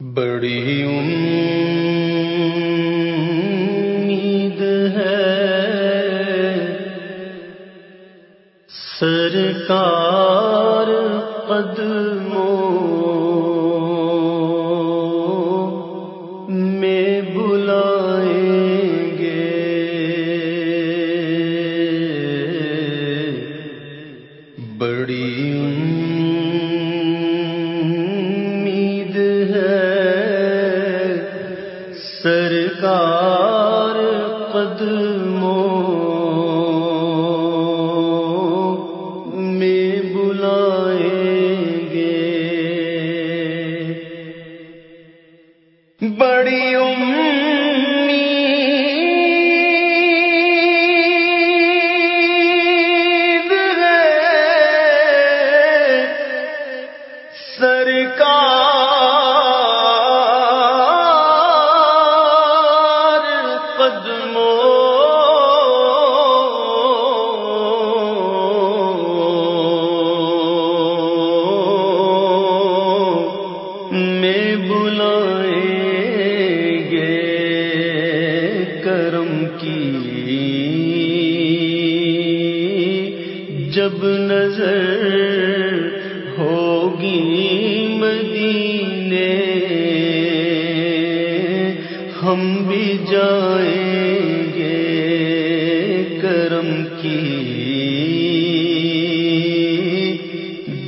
بڑی امید ہے سرکار سرکار قدموں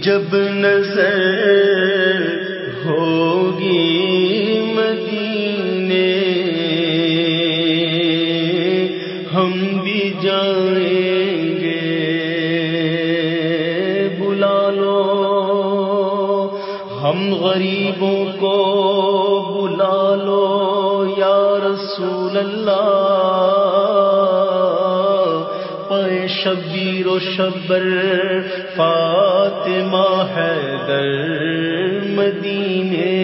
جب نظر ہوگی مدینے، ہم بھی جائیں گے۔ بلا لو، ہم غریبوں کو بلا لو، یا رسول اللہ۔ پے شبیر و شبر فاطمہ ہے در مدینے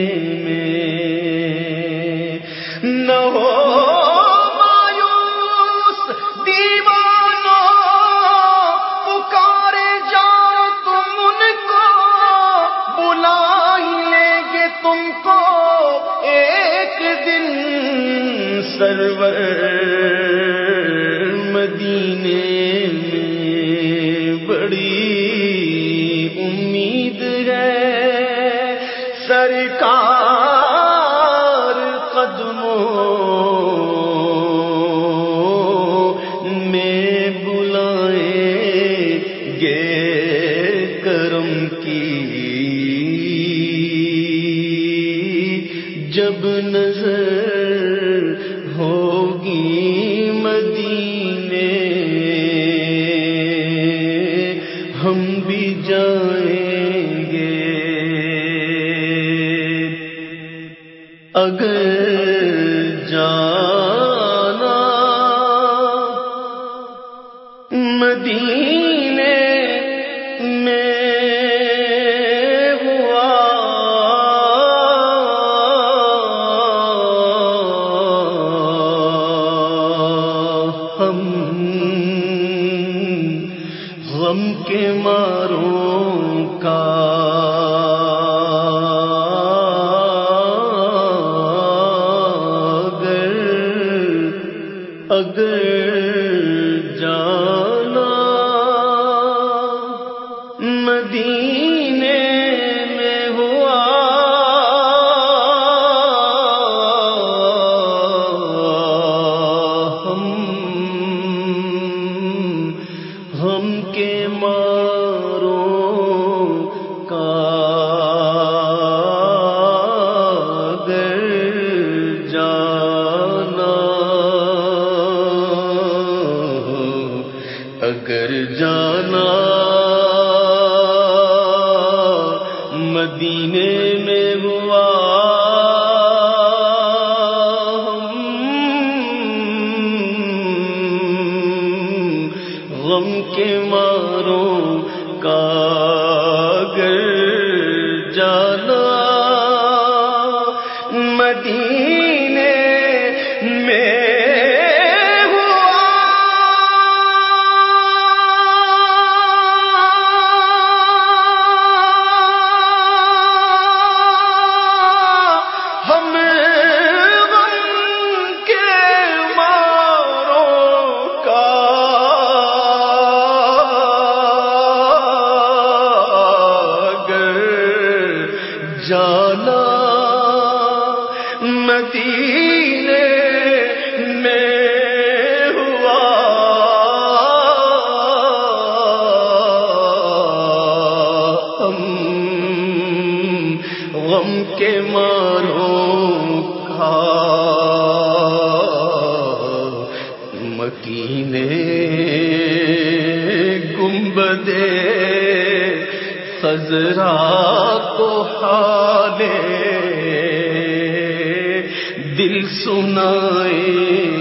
سرکار جانا مدینہ اگر اگر جانا مدینے غم کے ماروں کا مکینے گنبدے خزرا کو حالے دل سنائیں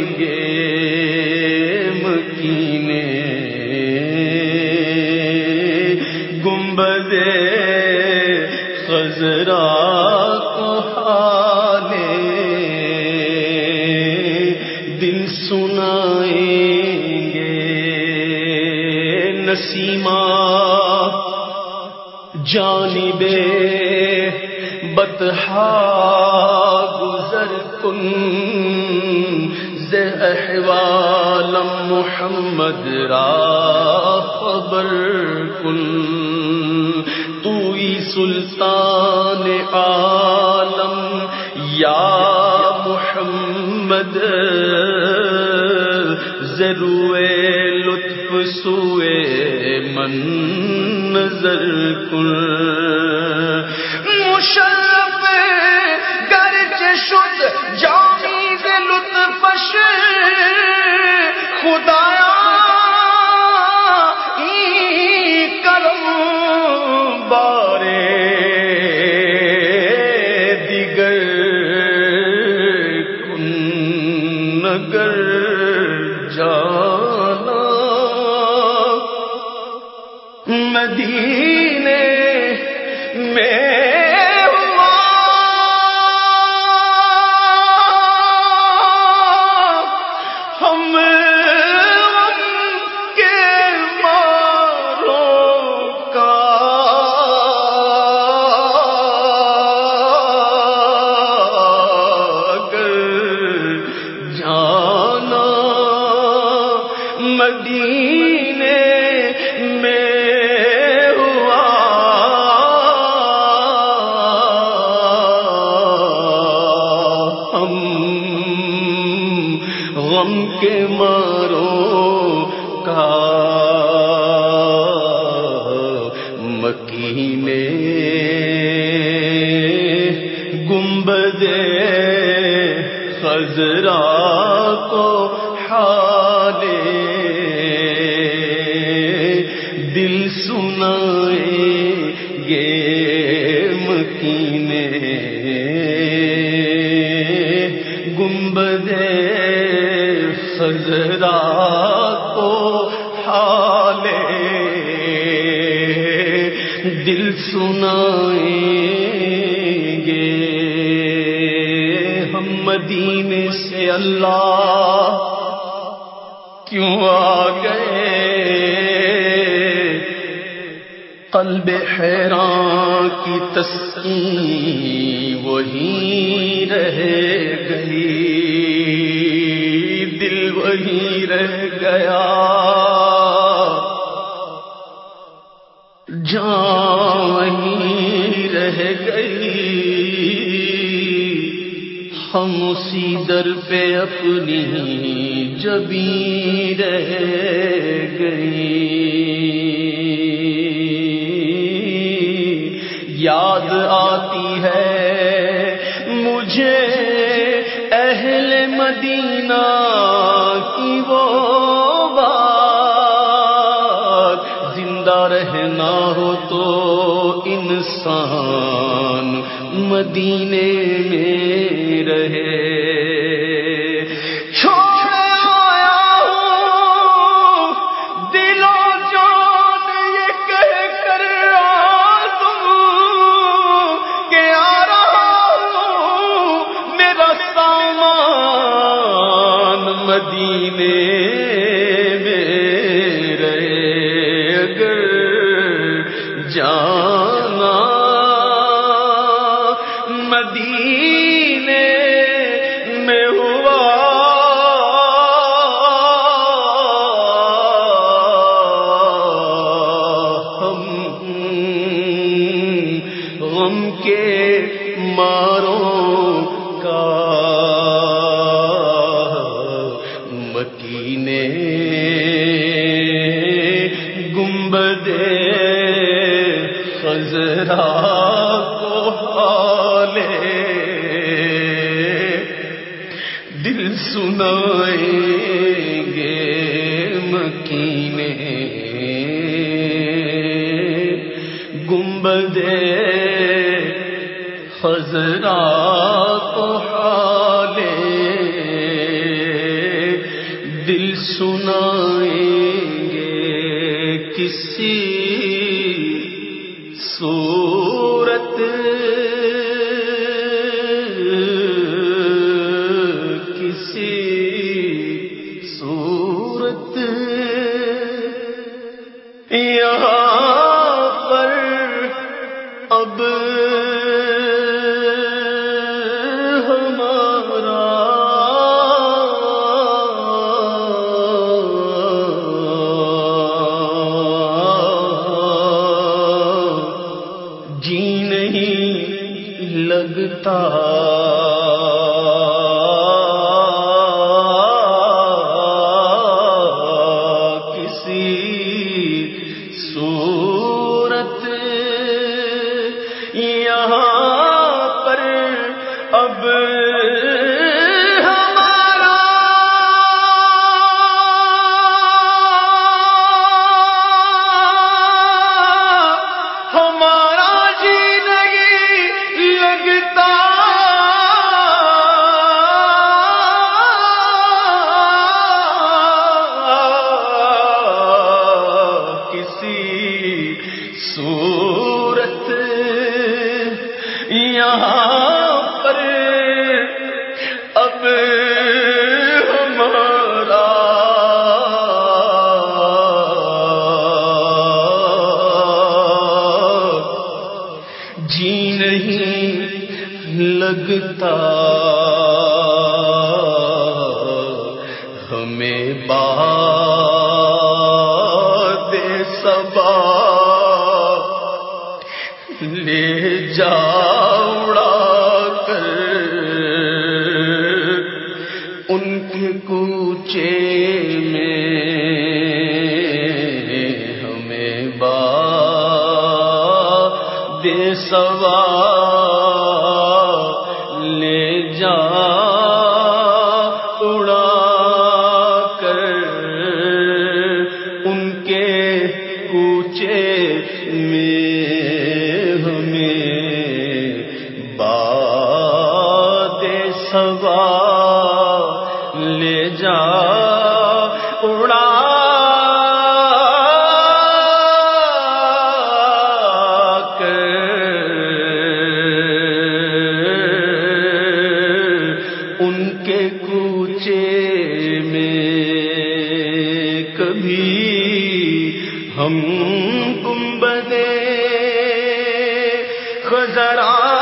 نسیمہ جانب بتہا گزر کن احوالم محمد را خبر کن۔ تو سلطان عالم، یا محمد، ضرور سوئے من نظر کن مشرف گرج شد جانی لطفش خدا مدینے میں گے مکینے۔ گنبدے خزرا کو حالے۔ دل سنائیں گے ہم مدینے سے اللہ۔ قلب حیران کی تسکین وہی رہ گئی۔ دل وہی رہ گیا۔ جان وہیں رہ گئی۔ ہم اسی در پہ اپنی جبی رہ مدینہ محمد بدے خزرا کو حالے۔ دل سنائے صورت نہیں لگتا۔ لے جا ہم گنبدے خزران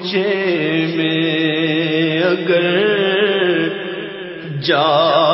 کوچے میں اگر جا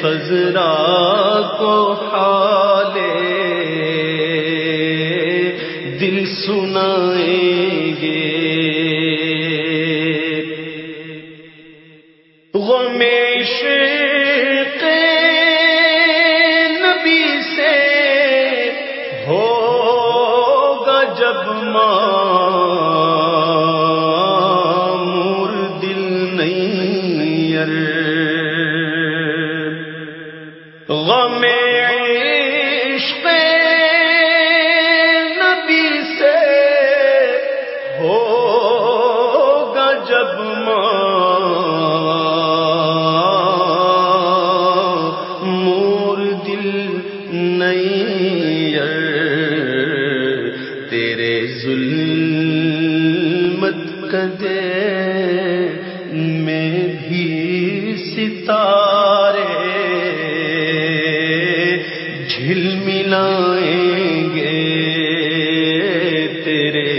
خزرا کو ہا تیرے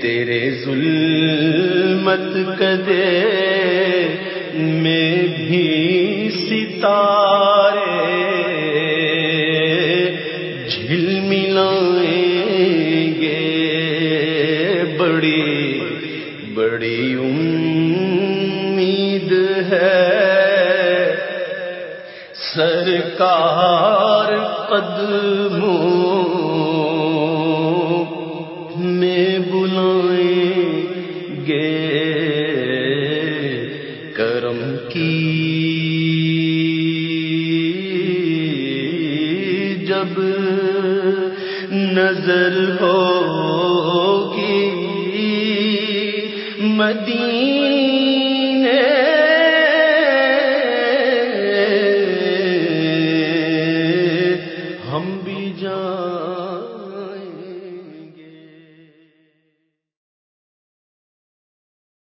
تیرے ظلمت کدے میں بھی گے۔ کرم کی جب نظر ہوگی مدینہ